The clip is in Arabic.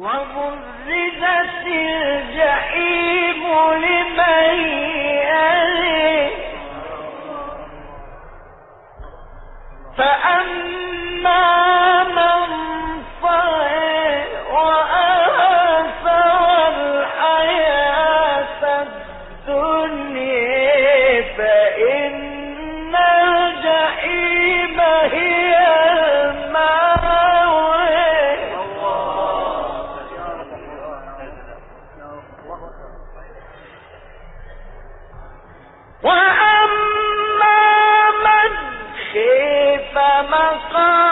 وبرزت الجحيم لمن يلي. فأما الدنيا فمقام